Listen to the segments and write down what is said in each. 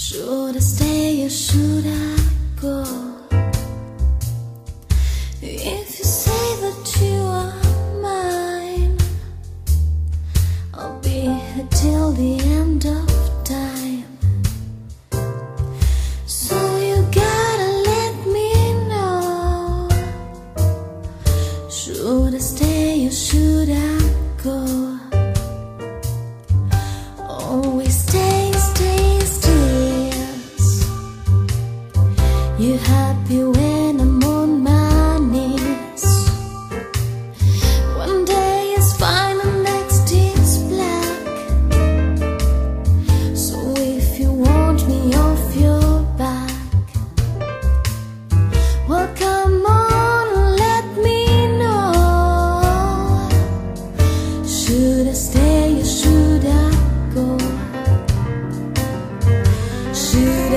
Should I stay or should I go? If you say that you are mine, I'll be here till the end of time. So you gotta let me know. Should I stay or should I go?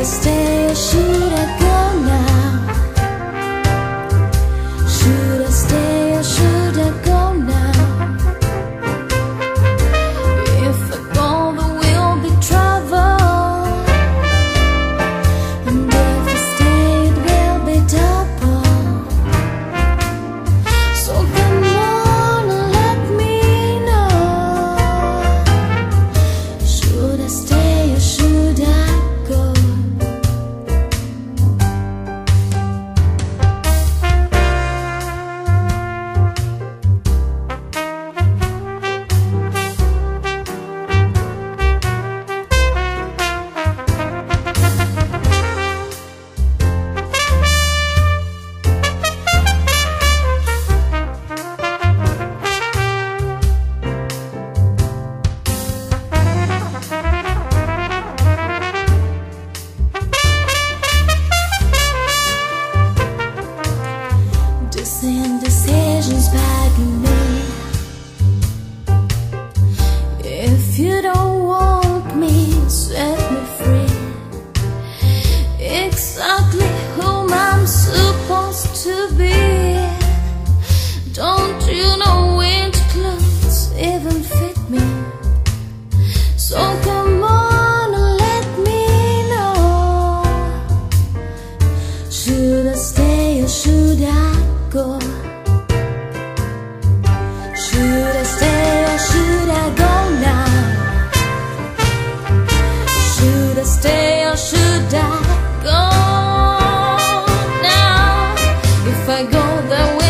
esteja Kissing decisions biting me. If you don't want me, set me free. Exactly whom I'm supposed to be. Don't you know which clothes even fit me? So go? Should I stay or should I go now? Should I stay or should I go now? If I go that way.